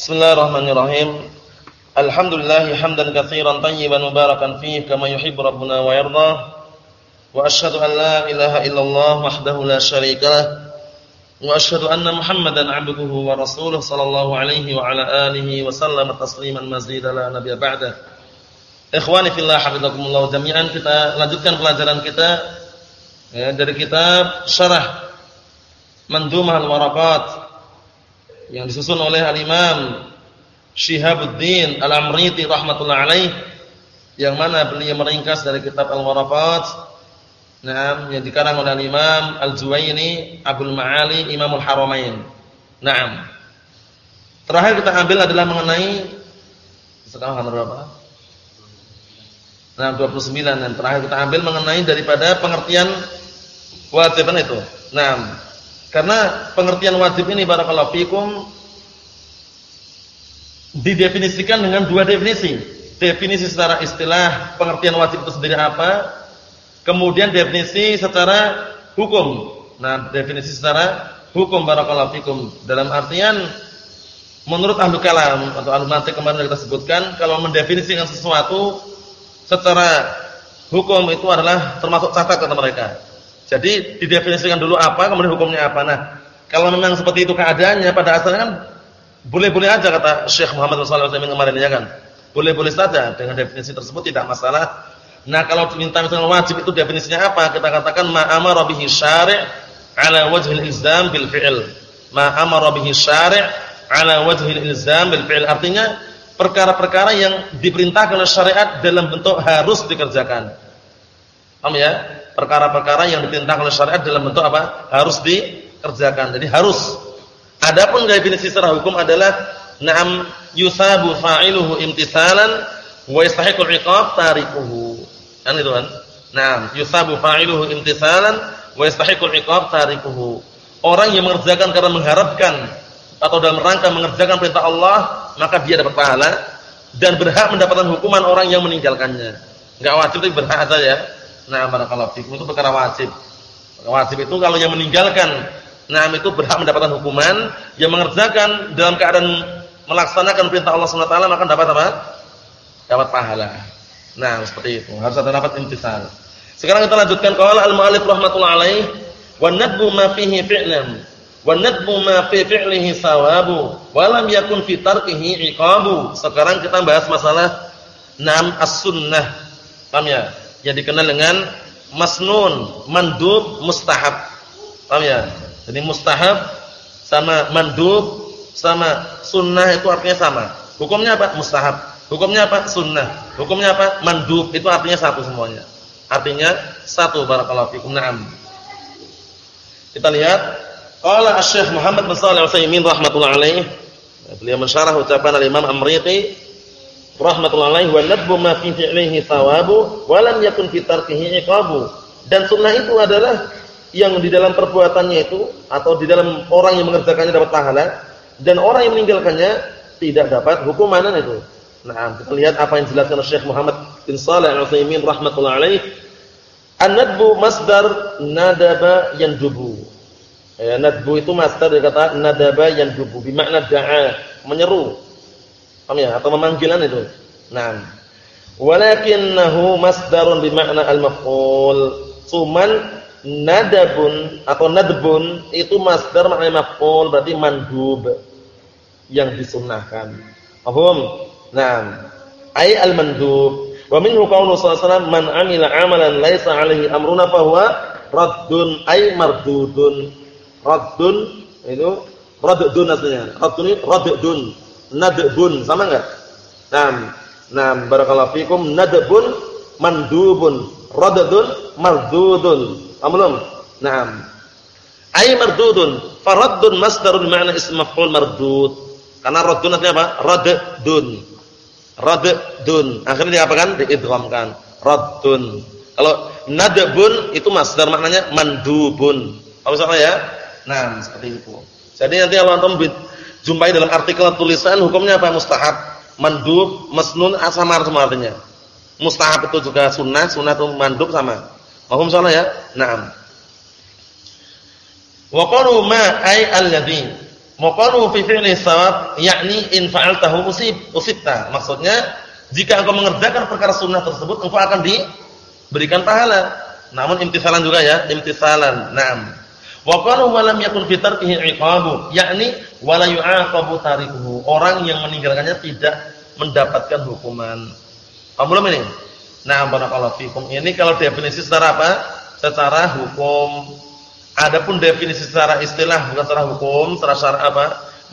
Bismillahirrahmanirrahim. Alhamdulillah hamdan katsiran tayyiban mubarakan fihi kama yuhibbu rabbuna wa yarda. Wa asyhadu an la ilaha illallah wahdahu la syarikalah. Wa asyhadu anna Muhammadan 'abduhu wa rasuluhu sallallahu alaihi wa ala alihi wa sallama tasliman mazida la nabiyya ba'da. Ikhwani fillah hafizakumullah jami'an kita lanjutkan pelajaran kita ya, dari kitab Syarah Mandumah al-Waraqat yang disusun oleh al-Imam Syihabuddin Al-Amriti rahmatullah alaih yang mana beliau meringkas dari kitab Al-Waraqat Naam yang dikarang oleh Imam Al-Juwayni Abdul Ma'ali Imamul Haramain. Naam. Terakhir kita ambil adalah mengenai sekarang nomor berapa? Nah, 29 dan terakhir kita ambil mengenai daripada pengertian wajiban itu. Naam. Karena pengertian wajib ini barakallahu fikum didefinisikan dengan dua definisi. Definisi secara istilah pengertian wajib itu sendiri apa? Kemudian definisi secara hukum. Nah, definisi secara hukum barakallahu fikum dalam artian menurut ahlu kalam atau ahlu mantik kemarin kita sebutkan kalau mendefinisikan sesuatu secara hukum itu adalah termasuk cacat kata mereka. Jadi didefinisikan dulu apa, kemudian hukumnya apa. Nah, kalau memang seperti itu keadaannya pada asalnya kan boleh-boleh aja kata Syekh Muhammad SAW kemarin ya kan. Boleh-boleh saja dengan definisi tersebut tidak masalah. Nah, kalau minta misalnya wajib itu definisinya apa? Kita katakan ma amara bihi syari' ala wajhil ilzam bil fi'il. Ma amara bihi syari' ala wajhil ilzam bil fi'il. Artinya perkara-perkara yang diperintahkan oleh syariat dalam bentuk harus dikerjakan. Paham ya? Perkara-perkara yang diperintahkan oleh syariat dalam bentuk apa? Harus dikerjakan. Jadi harus. Adapun definisi secara hukum adalah na'am yusabu fa'iluhu imtisalan wa yastahiqul 'iqab tarikuhu. Kan itu kan? Naam, yusabu fa'iluhu imtisalan wa yastahiqul 'iqab tarikuhu. Orang yang mengerjakan karena mengharapkan atau dalam rangka mengerjakan perintah Allah, maka dia dapat pahala dan berhak mendapatkan hukuman orang yang meninggalkannya. Enggak wajib tapi berhak saja ya. Nah, barakallahu fikum itu perkara wajib. Wajib itu kalau yang meninggalkan, nah itu berhak mendapatkan hukuman, yang mengerjakan dalam keadaan melaksanakan perintah Allah Subhanahu wa taala maka dapat apa? Dapat pahala. Nah, seperti itu. Harus ada dapat intisal. Sekarang kita lanjutkan qala al-mu'allif rahimatullah alaih wa nadbu ma fihi fi'lan wa nadbu ma fi fi'lihi wa lam yakun fi tarkihi iqabu. Sekarang kita bahas masalah nam as-sunnah. Paham ya? Yang dikenal dengan masnun, mandub, mustahab. Paham ya? Jadi mustahab sama mandub sama sunnah itu artinya sama. Hukumnya apa? Mustahab. Hukumnya apa? Sunnah. Hukumnya apa? Mandub. Itu artinya satu semuanya. Artinya satu barakallahu fikum. Naam. Kita lihat qala Asy-Syaikh Muhammad bin Shalih Al-Utsaimin rahimatullah alaih. Beliau mensyarah ucapan Al-Imam Amriti rahmatullahi wa nadbu ma fi fi'lihi thawabu wa lam yakun fi tarkihi. Dan sunnah itu adalah yang di dalam perbuatannya itu atau di dalam orang yang mengerjakannya dapat pahala dan orang yang meninggalkannya tidak dapat hukuman itu. Nah, kita lihat apa yang dijelaskan oleh Syekh Muhammad bin Shalih Al-Utsaimin rahimatullah alaihi. An-nadbu masdar nadaba yandubu. Ya, nadbu itu masdar dari kata nadaba yandubu bermakna da'a, menyeru Paham ya? Atau memanggilan itu. Nah. Walakinnahu masdarun bimakna al-maf'ul. Cuman nadabun atau nadbun itu masdar maknanya maf'ul berarti mandub yang disunnahkan. Paham? Nah. Ai al-mandub. Wa minhu qawlu sallallahu man amila amalan laisa alaihi amruna fahuwa raddun ay mardudun. Raddun itu raddun aslinya. Raddun raddun nadbun sama enggak? Naam. Naam barakallahu fikum nadbun mandubun radadun mardudun. Amlum. Naam. Ai mardudun faraddun masdarun ma'na ism maf'ul mardud. Karena raddun artinya apa? Raddun. Raddun. Akhirnya diapakan? Diidghamkan. Raddun. Kalau nadbun itu masdar maknanya mandubun. Apa maksudnya ya? Nah, seperti itu. Jadi nanti kalau antum jumpai dalam artikel tulisan hukumnya apa? Mustahab, mandub, masnun sama semua artinya. Mustahab itu juga sunnah, sunnah itu mandub sama. Mahum salah ya? Naam. Wa qalu ma ay alladhi. Maqalu fi fi'li sawab yakni in fa'altahu usib usibta. Maksudnya jika engkau mengerjakan perkara sunnah tersebut engkau akan diberikan pahala. Namun imtisalan juga ya, imtisalan. Naam. Wa qalu wa lam yakun fi tarkihi iqabu, yakni wala yu'aqabu tarikuhu. Orang yang meninggalkannya tidak mendapatkan hukuman. Paham belum ini? Nah, barakallahu fikum. Ini kalau definisi secara apa? Secara hukum. Adapun definisi secara istilah bukan secara hukum, secara syara apa?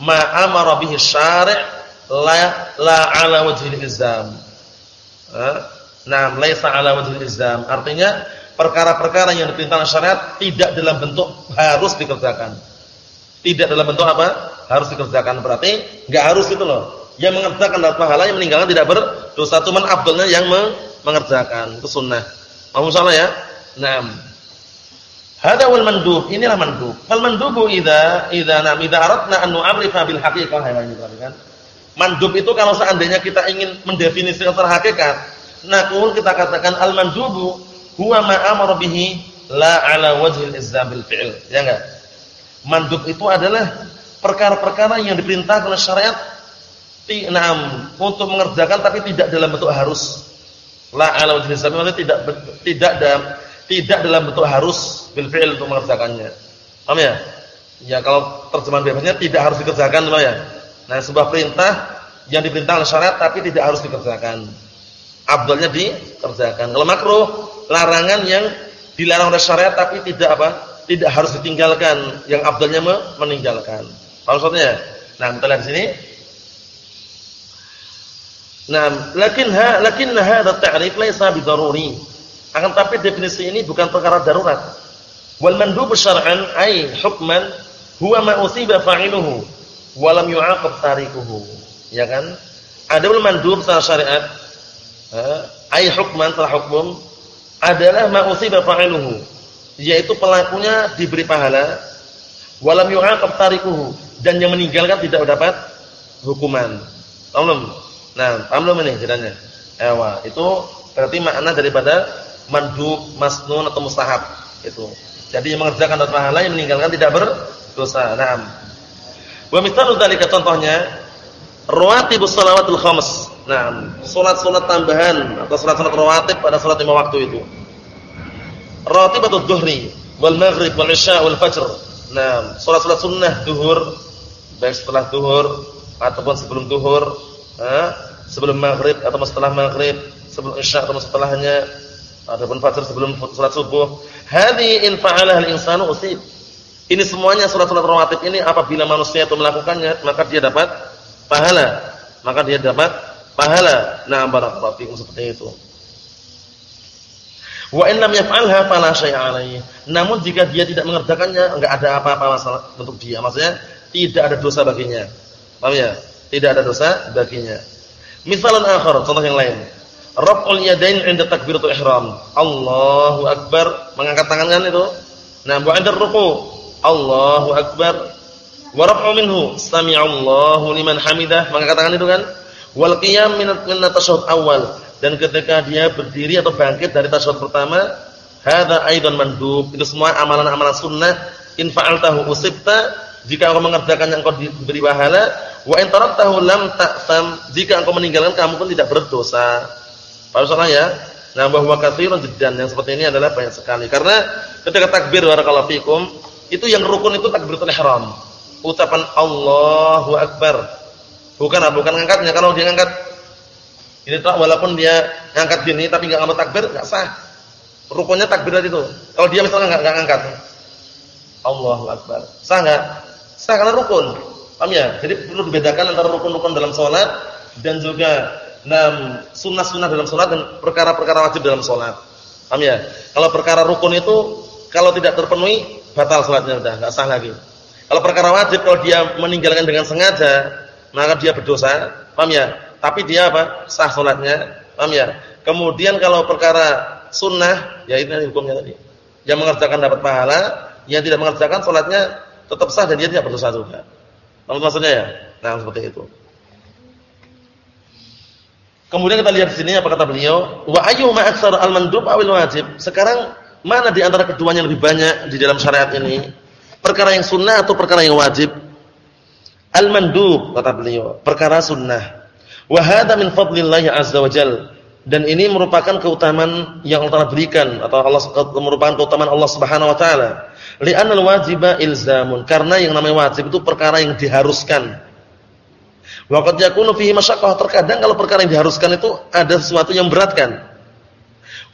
Ma amara bihi syari' la la ala wajhil ilzam. Nah, laisa ala wajhil ilzam. Artinya perkara-perkara yang diperintahkan syariat tidak dalam bentuk harus dikerjakan. Tidak dalam bentuk apa? Harus dikerjakan. Berarti enggak harus gitu loh. Yang mengerjakan dapat pahala, yang meninggalkan tidak berdosa. Cuman abdulnya yang mengerjakan. Itu sunnah. Mau salah ya? Naam. Hada wal mandub, inilah mandub. Fal mandubu idza idza nam idza aradna an nu'arifa bil haqiqah ya ini kan. Mandub itu kalau seandainya kita ingin mendefinisikan secara hakikat, naqul kita katakan al mandubu huwa ma amara bihi la ala wajhil izam bil fi'l. Ya enggak? Mandub itu adalah perkara-perkara yang diperintahkan oleh syariat Naam, untuk mengerjakan tapi tidak dalam bentuk harus. La ala wajhil izam maksudnya tidak tidak dalam tidak dalam bentuk harus bil fi'il untuk mengerjakannya. Paham ya? Ya kalau terjemahan bebasnya tidak harus dikerjakan loh ya. Nah, sebuah perintah yang diperintah oleh syariat tapi tidak harus dikerjakan. Abdulnya dikerjakan. Kalau makruh, larangan yang dilarang oleh syariat tapi tidak apa? Tidak harus ditinggalkan, yang abdulnya meninggalkan. Maksudnya? Nah, kita lihat di sini. Nah, lakinha lakinna hadha at-ta'rif laysa bidaruri. Akan tapi definisi ini bukan perkara darurat. Wal mandubu syar'an ay hukman huwa ma usiba fa'iluhu wa lam yu'aqab tarikuhu. Ya kan? Adapun mandub secara syariat ay hukman secara hukum adalah ma usiba fa'iluhu yaitu pelakunya diberi pahala wa lam yu'aqab tarikuhu dan yang meninggalkan tidak dapat hukuman. Paham Nah, paham belum ini jalannya? Ewa, itu berarti makna daripada mandub, masnun atau mustahab itu. Jadi yang mengerjakan dapat pahala yang meninggalkan tidak berdosa. Naam. Wa mithalu dzalika contohnya rawatibus shalawatul khams. Naam, salat-salat tambahan atau salat-salat rawatib pada salat lima waktu itu. Ratibatul dhuhri wal maghrib wal isya wal fajr. Naam, salat-salat sunnah zuhur baik setelah zuhur ataupun sebelum zuhur, sebelum maghrib atau setelah maghrib, sebelum isya atau setelahnya Adapun fajar sebelum salat subuh, hadhi in fa'alaha al-insanu usib. Ini semuanya salat-salat rawatib ini apabila manusia itu melakukannya, maka dia dapat pahala. Maka dia dapat pahala. Nah, barakallahu fikum seperti itu. Wa in lam yaf'alha fala syai'a. Namun jika dia tidak mengerjakannya, enggak ada apa-apa masalah untuk dia. Maksudnya tidak ada dosa baginya. Paham ya? Tidak ada dosa baginya. Misalan akhar, contoh yang lain. Raf'ul yadain 'inda takbiratul ihram. Allahu akbar, mengangkat tangan kan itu. Nah, wa 'inda ruku'. Allahu akbar. Wa raf'u minhu, sami'allahu liman hamidah, mengangkat tangan itu kan. Wal qiyam min at-tashahhud awal. Dan ketika dia berdiri atau bangkit dari tasyahud pertama, hadza aidan mandub. Itu semua amalan-amalan sunnah in fa'altahu usibta jika engkau mengerjakannya engkau diberi pahala wa in taraktahu lam ta'sam jika engkau meninggalkan kamu pun tidak berdosa Paham salah ya? Nah, bahwa katsirun jiddan yang seperti ini adalah banyak sekali. Karena ketika takbir barakallahu fikum, itu yang rukun itu takbiratul ihram. Ucapan Allahu akbar. Bukan bukan ngangkatnya. Kalau dia ngangkat ini tak walaupun dia ngangkat gini tapi enggak ngangkat takbir enggak sah. Rukunnya takbir itu. Kalau dia misalnya enggak ngangkat Allahu akbar. Sah enggak? Sah karena rukun. Paham ya? Jadi perlu dibedakan antara rukun-rukun dalam salat dan juga Nah, sunnah-sunnah dalam sholat dan perkara-perkara wajib dalam sholat. Paham ya? Kalau perkara rukun itu kalau tidak terpenuhi batal sholatnya sudah, enggak sah lagi. Kalau perkara wajib kalau dia meninggalkan dengan sengaja, maka dia berdosa. Paham ya? Tapi dia apa? Sah sholatnya. Paham ya? Kemudian kalau perkara sunnah, ya itu hukumnya tadi. Yang mengerjakan dapat pahala, yang tidak mengerjakan sholatnya tetap sah dan dia tidak berdosa juga. Paham maksudnya ya? Nah, seperti itu. Kemudian kita lihat di sini apa kata beliau, wa ayyuma aktsar al-mandub awil wajib. Sekarang mana di antara keduanya lebih banyak di dalam syariat ini? Perkara yang sunnah atau perkara yang wajib? Al-mandub kata beliau, perkara sunnah. Wa hadza min fadlillah azza wa jal. Dan ini merupakan keutamaan yang Allah berikan atau Allah merupakan keutamaan Allah Subhanahu wa taala. Li'anna al-wajiba ilzamun. Karena yang namanya wajib itu perkara yang diharuskan. Wa qad yakunu fihi masyaqqah. Terkadang kalau perkara yang diharuskan itu ada sesuatu yang beratkan.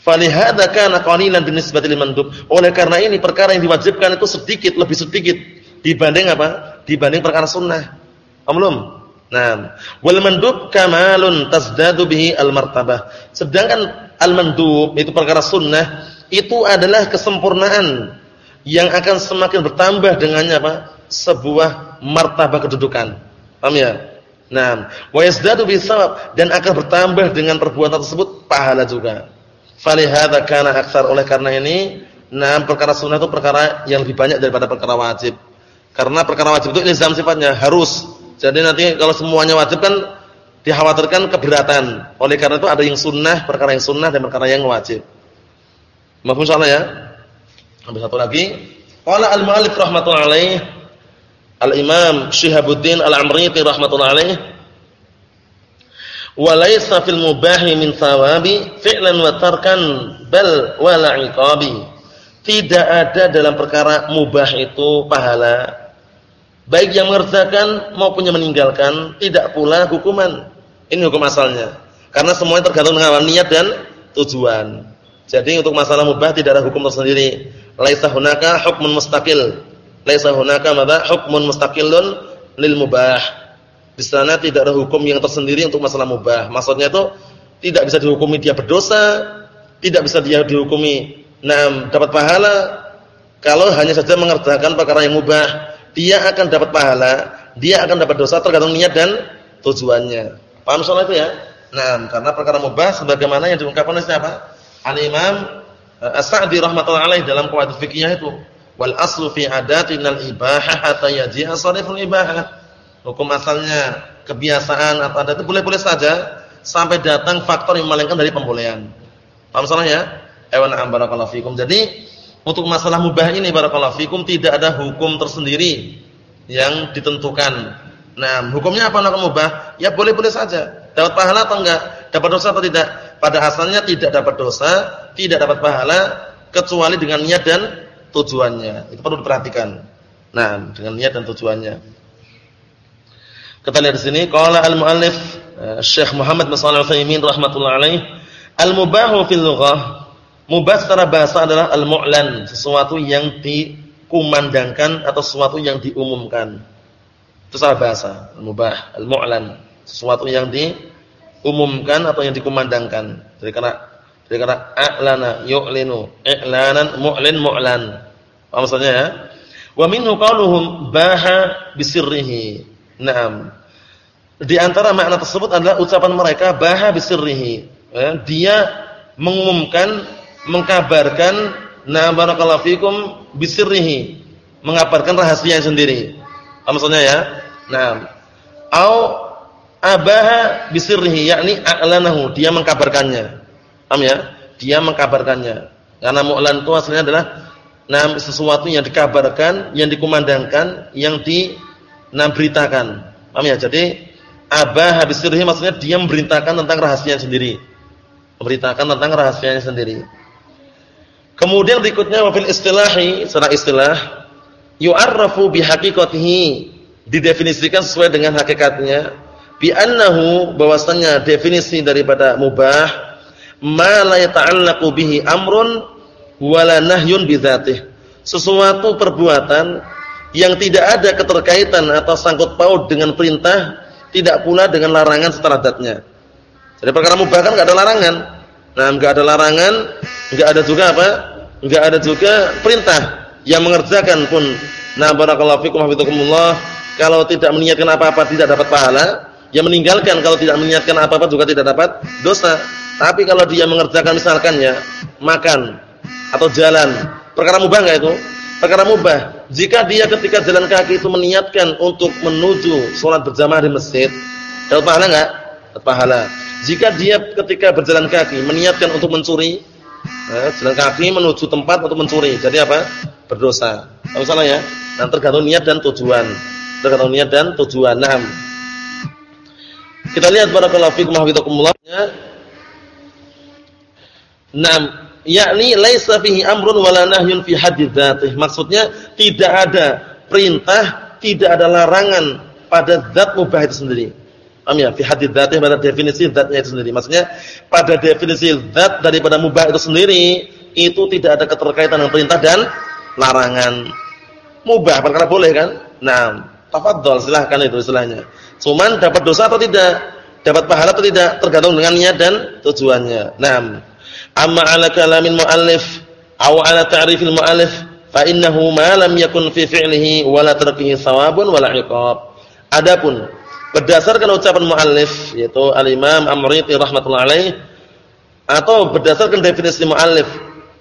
Falihada kana qalilan binisbati lil mandub. Oleh karena ini perkara yang diwajibkan itu sedikit, lebih sedikit dibanding apa? Dibanding perkara sunnah. Amlum. Nah, wal mandub kamalun tazdadu bihi al martabah. Sedangkan al mandub itu perkara sunnah itu adalah kesempurnaan yang akan semakin bertambah dengannya apa? Sebuah martabah kedudukan. Paham ya? Nah, wa yazdadu bisawab dan akan bertambah dengan perbuatan tersebut pahala juga. Falihada kana aksar oleh karena ini, nah perkara sunnah itu perkara yang lebih banyak daripada perkara wajib. Karena perkara wajib itu ilzam sifatnya harus jadi nanti kalau semuanya wajib kan dikhawatirkan keberatan. Oleh karena itu ada yang sunnah, perkara yang sunnah dan perkara yang wajib. Mahfum salah ya? Ambil satu lagi. Qala al-mu'allif rahmatullahi alaih Al-Imam Syihabuddin Al-Amriti rahmatullahi alaih wa laysa fil mubahi min thawabi fi'lan wa tarkan bal wala. Tidak ada dalam perkara mubah itu pahala Baik yang mengerjakan maupun yang meninggalkan tidak pula hukuman. Ini hukum asalnya. Karena semuanya tergantung dengan niat dan tujuan. Jadi untuk masalah mubah tidak ada hukum tersendiri. Laisa hunaka hukmun mustaqil. Laisa hunaka madza hukmun mustaqillun lil mubah. Di sana tidak ada hukum yang tersendiri untuk masalah mubah. Maksudnya itu tidak bisa dihukumi dia berdosa, tidak bisa dia dihukumi nah dapat pahala kalau hanya saja mengerjakan perkara yang mubah dia akan dapat pahala, dia akan dapat dosa tergantung niat dan tujuannya. Paham soal itu ya? Nah, karena perkara mubah sebagaimana yang diungkapkan oleh siapa? Al-Imam eh, As-Sa'di rahmatullahi alaih dalam qawaid fikih itu, wal aslu fi adatinal ibahah hatta yaji'a sariful ibahah. Hukum asalnya kebiasaan atau adat itu boleh-boleh saja sampai datang faktor yang memalingkan dari pembolehan. Paham soalnya ya? Ewan barakallahu fikum. Jadi untuk masalah mubah ini barakallahu fikum tidak ada hukum tersendiri yang ditentukan. Nah, hukumnya apa nak mubah? Ya boleh-boleh saja. Dapat pahala atau enggak? Dapat dosa atau tidak? Pada asalnya tidak dapat dosa, tidak dapat pahala kecuali dengan niat dan tujuannya. Itu perlu diperhatikan. Nah, dengan niat dan tujuannya. Kita lihat di sini qala al-muallif eh, Syekh Muhammad bin Shalih Al-Utsaimin rahimatullah alaih, al-mubahu fil lughah Mubah secara bahasa adalah al-mu'lan, sesuatu yang dikumandangkan atau sesuatu yang diumumkan. Itu secara bahasa, al-mubah, al-mu'lan, sesuatu yang diumumkan atau yang dikumandangkan. Jadi karena jadi karena a'lana yu'linu, i'lanan mu'lin mu'lan. Apa maksudnya ya? Wa minhu qauluhum baha bisirrihi. Naam. Di antara makna tersebut adalah ucapan mereka baha bisirrihi. Ya, dia mengumumkan mengkabarkan na barakallahu fikum bisirrihi, mengabarkan rahasia sendiri. Apa maksudnya ya? Nah, au abaha bisirrihi yakni a'lanahu, dia mengkabarkannya. Paham ya? Dia mengkabarkannya. Karena mu'lan itu aslinya adalah nah sesuatu yang dikabarkan, yang dikumandangkan, yang di nah beritakan. Paham ya? Jadi abaha bisirrihi maksudnya dia memberitakan tentang rahasia sendiri. Memberitakan tentang rahasianya sendiri. Kemudian berikutnya wafil istilahi, secara istilah yu'arrafu bihaqiqatihi, didefinisikan sesuai dengan hakikatnya bi annahu bahwasanya definisi daripada mubah ma la yata'allaqu bihi amrun wala nahyun bidzatih. Sesuatu perbuatan yang tidak ada keterkaitan atau sangkut paut dengan perintah, tidak pula dengan larangan secara datnya. Jadi perkara mubah kan enggak ada larangan. Nah, enggak ada larangan, enggak ada juga apa? Enggak ada juga perintah yang mengerjakan pun. Nah, barakallahu fikum hafizakumullah, kalau tidak meniatkan apa-apa tidak dapat pahala, yang meninggalkan kalau tidak meniatkan apa-apa juga tidak dapat dosa. Tapi kalau dia mengerjakan misalkan ya, makan atau jalan, perkara mubah enggak itu? Perkara mubah. Jika dia ketika jalan kaki itu meniatkan untuk menuju sholat berjamaah di masjid, dapat pahala enggak? Dapat pahala. Jika dia ketika berjalan kaki meniatkan untuk mencuri, eh, jalan kaki menuju tempat untuk mencuri, jadi apa? Berdosa. Tahu salah ya? Dan tergantung niat dan tujuan. tergantung niat dan tujuan. Nah, kita lihat barakallahu fikum hafizakumullah. Nah, yakni laisa fihi amrun wala nahyun fi haddi. Maksudnya tidak ada perintah, tidak ada larangan pada zat mubah itu sendiri. Paham ya? Fi haddi dzatih pada definisi zatnya itu sendiri. Maksudnya pada definisi zat daripada mubah itu sendiri itu tidak ada keterkaitan dengan perintah dan larangan. Mubah perkara boleh kan? Nah, tafadhol silahkan itu istilahnya. Cuman dapat dosa atau tidak? Dapat pahala atau tidak? Tergantung dengan niat dan tujuannya. Naam. Amma 'ala kalamin muallif aw 'ala ta'rifil muallif fa innahu ma lam yakun fi fi'lihi wa la tarkihi thawabun wa la 'iqab. Adapun berdasarkan ucapan muallif yaitu al-Imam Amriti rahimatullah alaih atau berdasarkan definisi muallif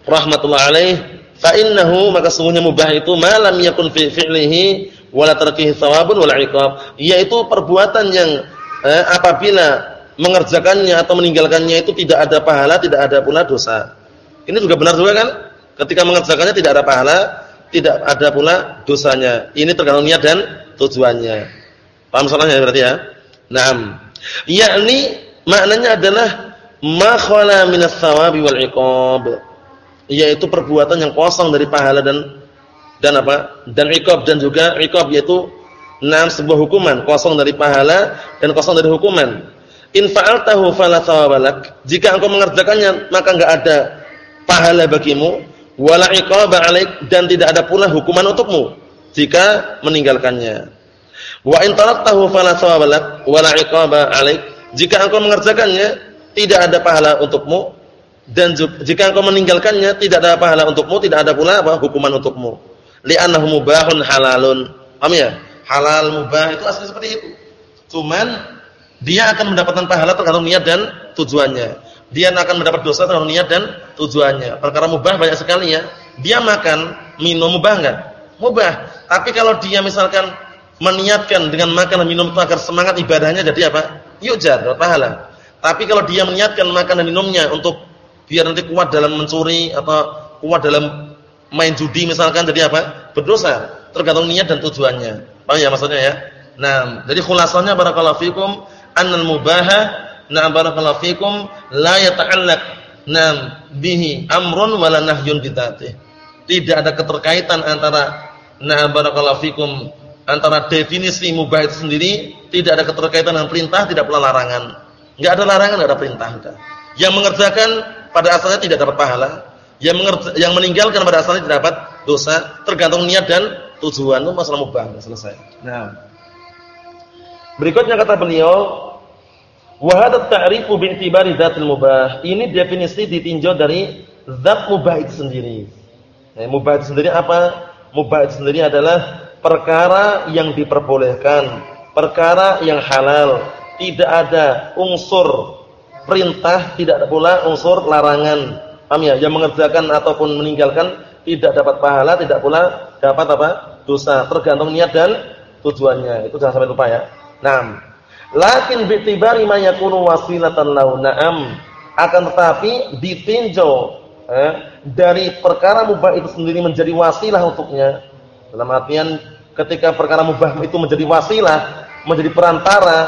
rahimatullah alaih fa innahu maka sungguhnya mubah itu ma lam yakun fi fi'lihi wala tarkihi thawabun wala iqab. Yaitu perbuatan yang eh, apabila mengerjakannya atau meninggalkannya itu tidak ada pahala tidak ada pula dosa. Ini juga benar juga kan? Ketika mengerjakannya tidak ada pahala tidak ada pula dosanya. Ini tergantung niat dan tujuannya paham soalnya berarti ya naam yakni maknanya adalah ma khala minas thawabi wal iqab yaitu perbuatan yang kosong dari pahala dan dan apa? Dan iqab dan juga iqab yaitu enam sebuah hukuman, kosong dari pahala dan kosong dari hukuman. In fa'altahu fala thawabalak. Jika engkau mengerjakannya maka enggak ada pahala bagimu, wala iqaba 'alaik dan tidak ada pula hukuman untukmu jika meninggalkannya. Wa in taraktahu fala thawabalak wala iqaba 'alaik. Jika engkau mengerjakannya tidak ada pahala untukmu dan jika engkau meninggalkannya tidak ada pahala untukmu, tidak ada pula apa hukuman untukmu li'annahu mubahun halalun. Paham ya? Halal mubah itu asli seperti itu. Cuman dia akan mendapatkan pahala tergantung niat dan tujuannya. Dia akan mendapat dosa tergantung niat dan tujuannya. Perkara mubah banyak sekali ya. Dia makan, minum mubah enggak? Mubah. Tapi kalau dia misalkan meniatkan dengan makan dan minum itu agar semangat ibadahnya jadi apa? Yujar, dapat pahala. Tapi kalau dia meniatkan makan dan minumnya untuk biar nanti kuat dalam mencuri atau kuat dalam main judi misalkan jadi apa? Berdosa. Tergantung niat dan tujuannya. Paham ya maksudnya ya? Nah, jadi khulasanya barakallahu fikum annal mubaha na barakallahu fikum la yata'allaq nam bihi amrun wala nahyun bidzatih. Tidak ada keterkaitan antara na barakallahu fikum antara definisi mubah itu sendiri tidak ada keterkaitan dengan perintah, tidak pula larangan. Enggak ada larangan, enggak ada perintah. Yang mengerjakan pada asalnya tidak dapat pahala, yang yang meninggalkan pada asalnya tidak dapat dosa, tergantung niat dan tujuan itu masalah mubah, selesai. Nah. Berikutnya kata beliau, wa hadha ta'rifu bi'tibari dzatil mubah. Ini definisi ditinjau dari zat mubah itu sendiri. Nah, mubah itu sendiri apa? Mubah itu sendiri adalah perkara yang diperbolehkan, perkara yang halal, tidak ada unsur perintah, tidak ada pula unsur larangan. Paham ya? Yang mengerjakan ataupun meninggalkan tidak dapat pahala, tidak pula dapat apa? dosa, tergantung niat dan tujuannya. Itu jangan sampai lupa ya. Naam. Lakin bi'tibari ma yakunu wasilatan lahu. Naam. Akan tetapi ditinjau eh, dari perkara mubah itu sendiri menjadi wasilah untuknya. Dalam artian ketika perkara mubah itu menjadi wasilah, menjadi perantara,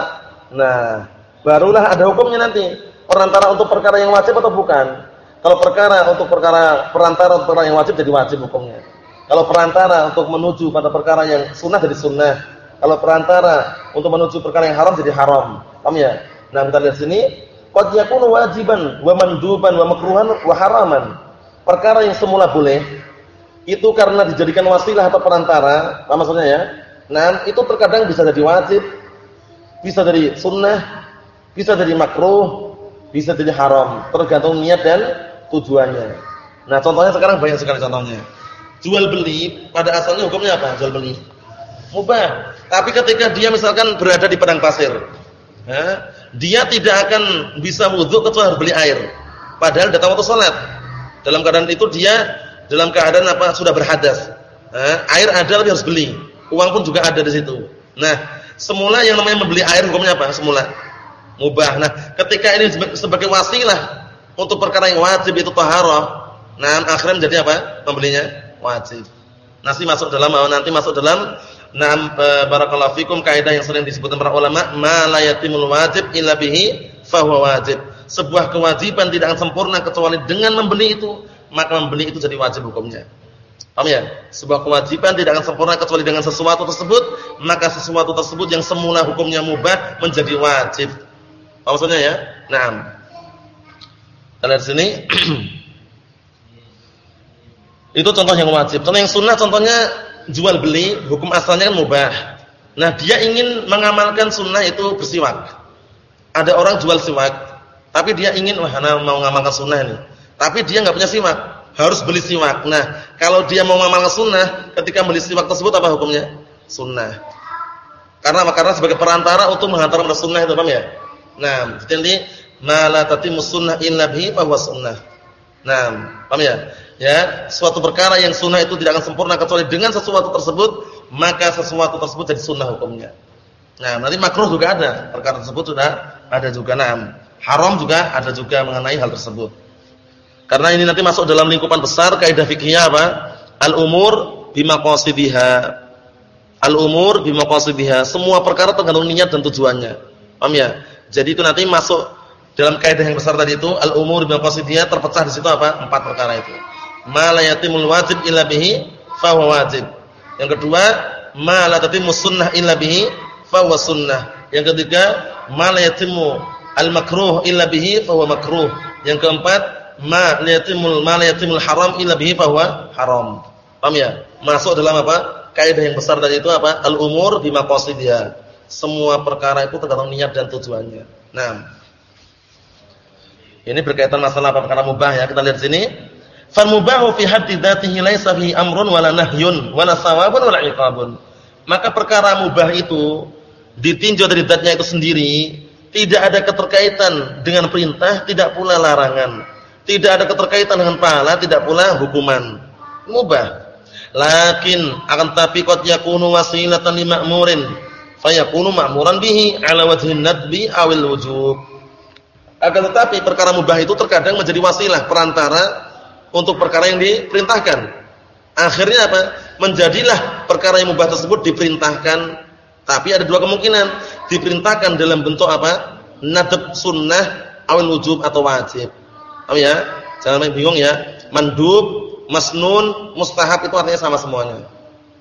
nah, barulah ada hukumnya nanti. Perantara untuk perkara yang wajib atau bukan? Kalau perkara untuk perkara perantara untuk perkara yang wajib jadi wajib hukumnya. Kalau perantara untuk menuju pada perkara yang sunnah jadi sunnah. Kalau perantara untuk menuju perkara yang haram jadi haram. Paham ya? Nah, kita lihat sini, qad yakunu wajiban wa manduban wa makruhan wa haraman. Perkara yang semula boleh itu karena dijadikan wasilah atau perantara, apa maksudnya ya? Nah, itu terkadang bisa jadi wajib, bisa jadi sunnah, bisa jadi makruh, bisa jadi haram, tergantung niat dan tujuannya. Nah, contohnya sekarang banyak sekali contohnya. Jual beli pada asalnya hukumnya apa? Jual beli. Mubah. Tapi ketika dia misalkan berada di padang pasir, ya, dia tidak akan bisa wudhu kecuali beli air. Padahal datang waktu sholat. Dalam keadaan itu dia dalam keadaan apa? Sudah berhadas. Ya, air ada tapi harus beli. Uang pun juga ada di situ. Nah, semula yang namanya membeli air hukumnya apa? Semula mubah. Nah, ketika ini sebagai wasilah untuk perkara yang wajib itu taharah. Nah, akhirnya menjadi apa? Membelinya wajib. Nanti masuk dalam nanti masuk dalam Naam barakallahu fikum kaidah yang sering disebutkan para ulama, ma la yatimul wajib illa bihi fahuwa wajib. Sebuah kewajiban tidak akan sempurna kecuali dengan membeli itu, maka membeli itu jadi wajib hukumnya. Paham ya? Sebuah kewajiban tidak akan sempurna kecuali dengan sesuatu tersebut, maka sesuatu tersebut yang semula hukumnya mubah menjadi wajib. Apa maksudnya ya? Naam. Kita sini. itu contoh yang wajib. Contoh yang sunnah contohnya jual beli hukum asalnya kan mubah. Nah, dia ingin mengamalkan sunnah itu bersiwak. Ada orang jual siwak, tapi dia ingin wah mau mengamalkan sunnah ini. Tapi dia nggak punya siwak, harus beli siwak. Nah, kalau dia mau mengamalkan sunnah, ketika beli siwak tersebut apa hukumnya? Sunnah. Karena? Karena sebagai perantara untuk menghantar pada sunnah itu, paham ya? Nah, jadi ma la tatimu sunnah illa bihi fa sunnah. Nah, paham ya? ya suatu perkara yang sunnah itu tidak akan sempurna kecuali dengan sesuatu tersebut maka sesuatu tersebut jadi sunnah hukumnya nah nanti makruh juga ada perkara tersebut sudah ada juga nah haram juga ada juga mengenai hal tersebut karena ini nanti masuk dalam lingkupan besar kaidah fikih apa? Al-umur bimaqasidiha. Al-umur bimaqasidiha. Semua perkara tergantung niat dan tujuannya. Paham ya? Jadi itu nanti masuk dalam kaidah yang besar tadi itu al-umur bimaqasidiha terpecah di situ apa? Empat perkara itu. Ma la yatimul wajib illa bihi fa wajib. Yang kedua, ma la tatimmu sunnah illa bihi fa sunnah. Yang ketiga, ma la yatimmu al makruh illa bihi fa makruh. Yang keempat, ma la yatimul ma la yatimul haram illa bihi fa haram. Paham ya? Masuk dalam apa? Kaidah yang besar tadi itu apa? Al umur bi maqasidiha. Semua perkara itu tergantung niat dan tujuannya. Nah, ini berkaitan masalah apa perkara mubah ya. Kita lihat sini. Fal mubahu fi haddi dzatihi laisa fihi amrun wala nahyun wala sawabun wala iqabun. Maka perkara mubah itu ditinjau dari zatnya itu sendiri, tidak ada keterkaitan dengan perintah, tidak pula larangan. Tidak ada keterkaitan dengan pahala, tidak pula hukuman. Mubah. Lakin akan tapi qad yakunu wasilatan ma'murin, fayakunu ma'muran bihi ala wajhin nadbi awil wujub. Akan tetapi perkara mubah itu terkadang menjadi wasilah perantara untuk perkara yang diperintahkan. Akhirnya apa? Menjadilah perkara yang mubah tersebut diperintahkan, tapi ada dua kemungkinan. Diperintahkan dalam bentuk apa? Nadab sunnah, awal wujub atau wajib. Oh ya? Jangan bingung ya. Mandub, masnun, mustahab itu artinya sama semuanya.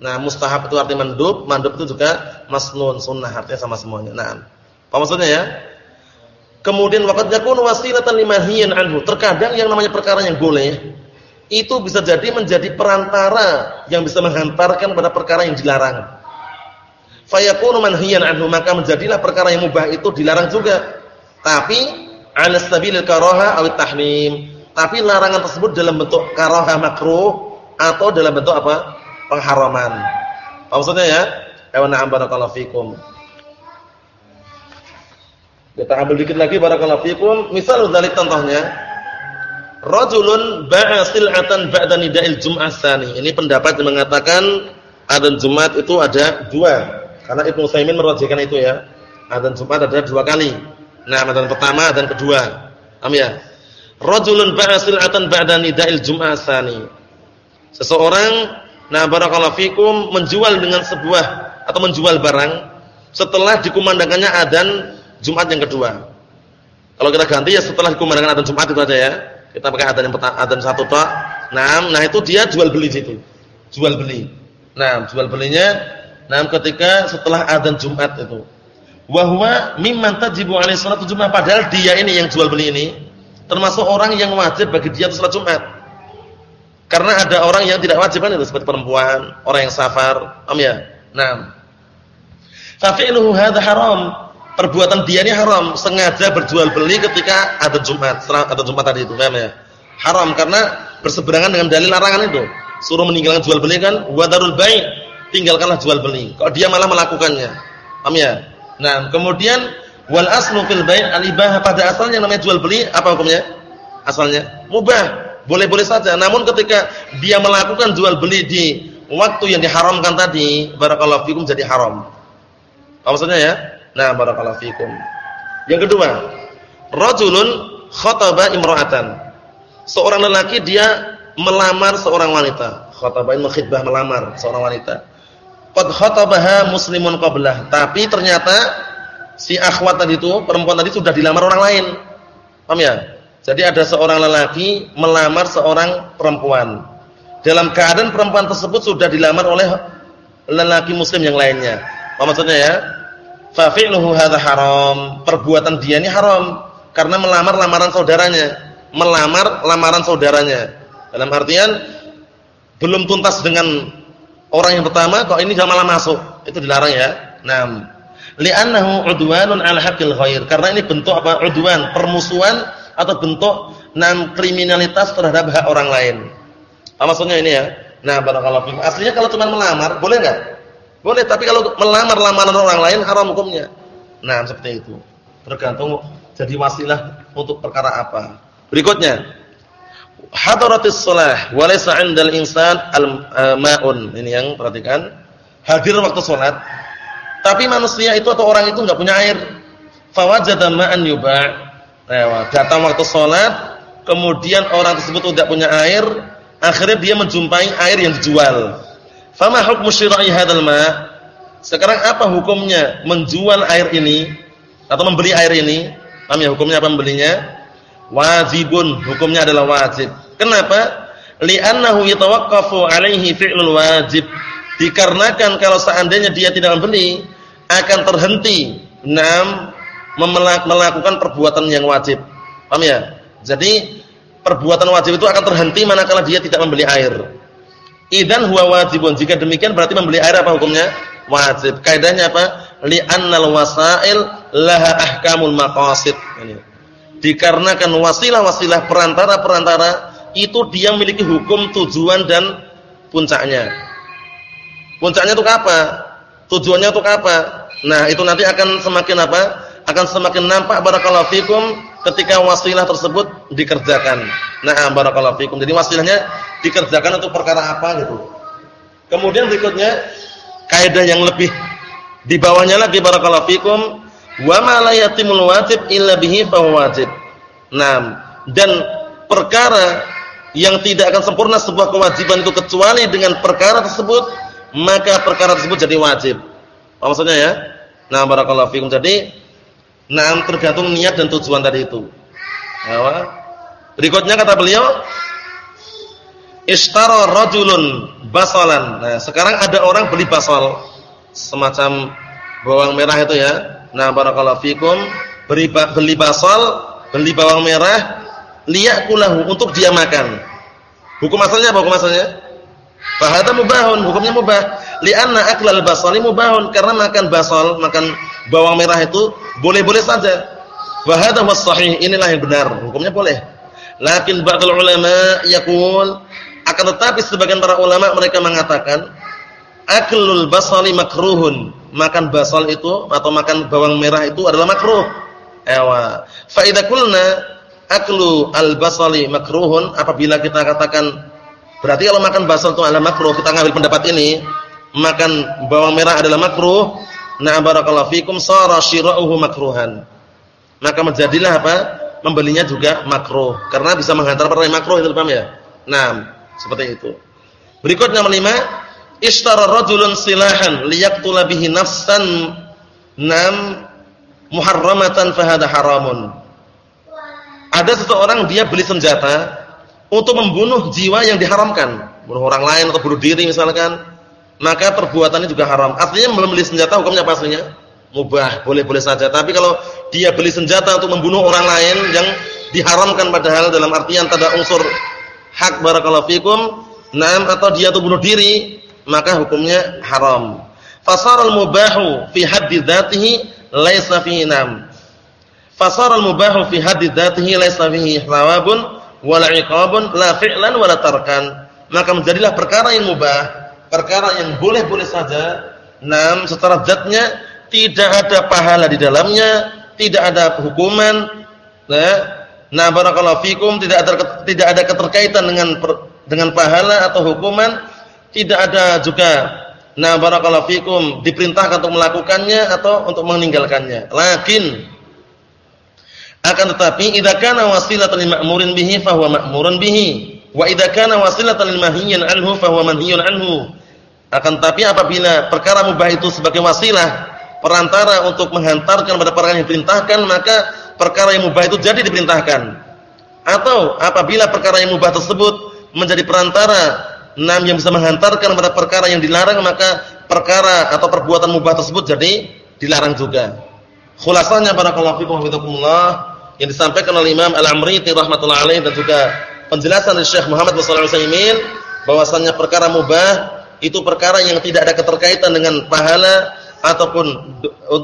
Nah, mustahab itu artinya mandub, mandub itu juga masnun, sunnah artinya sama semuanya. Nah, apa maksudnya ya? Kemudian waqad yakunu wasilatan limahiyan anhu. Terkadang yang namanya perkara yang boleh itu bisa jadi menjadi perantara yang bisa menghantarkan pada perkara yang dilarang. Fayakunu manhiyan anhu maka menjadilah perkara yang mubah itu dilarang juga. Tapi 'ala sabilil karaha aw tahrim. Tapi larangan tersebut dalam bentuk karaha makruh atau dalam bentuk apa? pengharaman. Apa maksudnya ya? Wa na'am barakallahu fikum. Kita ambil dikit lagi barakallahu fikum. Misal dzalik contohnya Rajulun ba'a sil'atan ba'da nida'il jum'ah tsani. Ini pendapat yang mengatakan adzan Jumat itu ada dua. Karena Ibnu Utsaimin merajihkan itu ya. Adzan Jumat ada dua kali. Nah, adzan pertama dan kedua. Paham ya? Rajulun ba'a sil'atan ba'da nida'il jum'ah tsani. Seseorang nah barakallahu fikum menjual dengan sebuah atau menjual barang setelah dikumandangkannya adzan Jumat yang kedua. Kalau kita ganti ya setelah dikumandangkan adzan Jumat itu aja ya. Kita pakai adzan yang pertama, adzan satu tok. Nah, nah itu dia jual beli situ. Jual beli. Nah, jual belinya nah ketika setelah adzan Jumat itu. Wa huwa mimman tajibu alaihi salatu Jumat padahal dia ini yang jual beli ini termasuk orang yang wajib bagi dia salat Jumat. Karena ada orang yang tidak wajib kan itu seperti perempuan, orang yang safar, am ya? Nah. Fa'iluhu hadza haram perbuatan dia ini haram, sengaja berjual beli ketika ada Jumat, ada Jumat tadi itu, paham ya? Haram karena berseberangan dengan dalil larangan itu. Suruh meninggalkan jual beli kan, wadarul bai, tinggalkanlah jual beli. Kok dia malah melakukannya. Paham ya? Nah, kemudian wal aslu fil bai' al-ibahah pada asalnya namanya jual beli apa hukumnya? Asalnya mubah, boleh-boleh saja. Namun ketika dia melakukan jual beli di waktu yang diharamkan tadi, barakallahu fikum jadi haram. Apa maksudnya ya? Nah, barakallahu fikum. Yang kedua, rajulun khataba imra'atan. Seorang lelaki dia melamar seorang wanita. Khataba ini khidbah melamar seorang wanita. Qad khatabaha muslimun qablah. Tapi ternyata si akhwat tadi itu, perempuan tadi sudah dilamar orang lain. Paham ya? Jadi ada seorang lelaki melamar seorang perempuan. Dalam keadaan perempuan tersebut sudah dilamar oleh lelaki muslim yang lainnya. Apa maksudnya ya? Fa fi'luhu hadza haram. Perbuatan dia ini haram karena melamar lamaran saudaranya. Melamar lamaran saudaranya. Dalam artian belum tuntas dengan orang yang pertama kok ini sudah malah masuk. Itu dilarang ya. Naam. Li'annahu udwanun 'ala haqqil ghair. Karena ini bentuk apa? Udwan, permusuhan atau bentuk nan kriminalitas terhadap hak orang lain. Apa maksudnya ini ya? Nah, barakallahu fikum. Aslinya kalau cuma melamar, boleh enggak? Boleh, tapi kalau melamar lamaran orang lain haram hukumnya. Nah, seperti itu. Tergantung jadi wasilah untuk perkara apa. Berikutnya, hadaratis shalah wa laysa 'indal insan al-ma'un. Ini yang perhatikan. Hadir waktu salat, tapi manusia itu atau orang itu enggak punya air. Fawajada ma'an yuba' Ewa, datang waktu sholat, kemudian orang tersebut tidak punya air, akhirnya dia menjumpai air yang dijual. Fama hukmu syira'i hadzal ma'? Sekarang apa hukumnya menjual air ini atau membeli air ini? Paham ya hukumnya apa membelinya? Wajibun, hukumnya adalah wajib. Kenapa? Li'annahu yatawaqqafu 'alaihi fi'lul wajib. Dikarenakan kalau seandainya dia tidak membeli, akan terhenti enam melakukan perbuatan yang wajib. Paham ya? Jadi perbuatan wajib itu akan terhenti manakala dia tidak membeli air. Idan huwa wajibun. Jika demikian berarti membeli air apa hukumnya? Wajib. Kaidahnya apa? Li'annal wasail laha ahkamul maqasid. Ini. Dikarenakan wasilah-wasilah perantara-perantara itu dia memiliki hukum tujuan dan puncaknya. Puncaknya itu apa? Tujuannya itu apa? Nah, itu nanti akan semakin apa? akan semakin nampak barakallahu fikum ketika wasilah tersebut dikerjakan. Nah, barakallahu fikum. Jadi wasilahnya dikerjakan untuk perkara apa gitu. Kemudian berikutnya kaidah yang lebih di bawahnya lagi barakallahu fikum wa ma la yatimul wajib illa bihi fa wajib. Nah, dan perkara yang tidak akan sempurna sebuah kewajiban itu kecuali dengan perkara tersebut, maka perkara tersebut jadi wajib. Apa maksudnya ya? Nah, barakallahu fikum. Jadi Nah, tergantung niat dan tujuan tadi itu. Ya, Berikutnya kata beliau, Ishtara rajulun basalan. Nah, sekarang ada orang beli basal semacam bawang merah itu ya. Nah, barakallahu fikum, beli beli basal, beli bawang merah liyakulahu untuk dia makan. Hukum asalnya apa hukum asalnya? Fahada mubahun, hukumnya mubah. Li'anna aklal basali mubahun karena makan basal, makan bawang merah itu boleh-boleh saja. Wa hadha sahih, inilah yang benar, hukumnya boleh. Lakin ba'dul ulama yaqul akan tetapi sebagian para ulama mereka mengatakan aklul basali makruhun. Makan basal itu atau makan bawang merah itu adalah makruh. Ewa. Fa idza aklu al-basali makruhun apabila kita katakan berarti kalau makan basal itu adalah makruh, kita ngambil pendapat ini, makan bawang merah adalah makruh, Nah barakallahu fikum sara syira'uhu makruhan. Maka menjadilah apa? Membelinya juga makruh karena bisa menghantar perkara makruh itu paham ya? Nah, seperti itu. Berikutnya kelima, ishtara rajulun silahan liyaqtula bihi nafsan nam muharramatan fahada haramun. Ada seseorang dia beli senjata untuk membunuh jiwa yang diharamkan, bunuh orang lain atau bunuh diri misalkan maka perbuatannya juga haram. Artinya membeli senjata hukumnya apa aslinya? Mubah, boleh-boleh saja. Tapi kalau dia beli senjata untuk membunuh orang lain yang diharamkan padahal dalam artian ada unsur hak barakallahu fikum, nam atau dia itu bunuh diri, maka hukumnya haram. Fasaral mubahu fi haddi dzatihi laisa fihi nam. Mubahu fi haddi dzatihi laisa fihi thawabun wala iqabun la fi'lan wala tarkan. Maka menjadilah perkara yang mubah perkara yang boleh-boleh saja, nam secara zatnya tidak ada pahala di dalamnya, tidak ada hukuman, nah, nah barakallahu fikum tidak ada tidak ada keterkaitan dengan dengan pahala atau hukuman, tidak ada juga nah barakallahu fikum diperintahkan untuk melakukannya atau untuk meninggalkannya. Lakin akan tetapi idza kana wasilatan lil ma'murin bihi fa huwa ma'murun bihi wa idza kana wasilatan lil manhiyyin anhu fa huwa manhiyun anhu Akan tapi apabila perkara mubah itu sebagai wasilah perantara untuk menghantarkan pada perkara yang diperintahkan, maka perkara yang mubah itu jadi diperintahkan. Atau apabila perkara yang mubah tersebut menjadi perantara nam yang bisa menghantarkan pada perkara yang dilarang, maka perkara atau perbuatan mubah tersebut jadi dilarang juga. Khulasanya barakallahu fikum wa yang disampaikan oleh Imam Al-Amriti rahmatullah alaih dan juga penjelasan dari Syekh Muhammad bin Shalih bahwasanya perkara mubah itu perkara yang tidak ada keterkaitan dengan pahala ataupun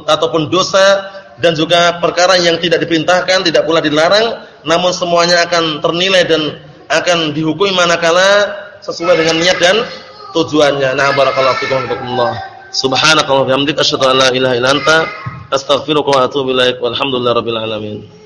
ataupun dosa dan juga perkara yang tidak diperintahkan, tidak pula dilarang, namun semuanya akan ternilai dan akan dihukumi manakala sesuai dengan niat dan tujuannya. Nah, barakallahu fikum wa Subhanakallahumma wa bihamdika asyhadu an la ilaha illa anta astaghfiruka wa atubu ilaik. Walhamdulillahirabbil alamin.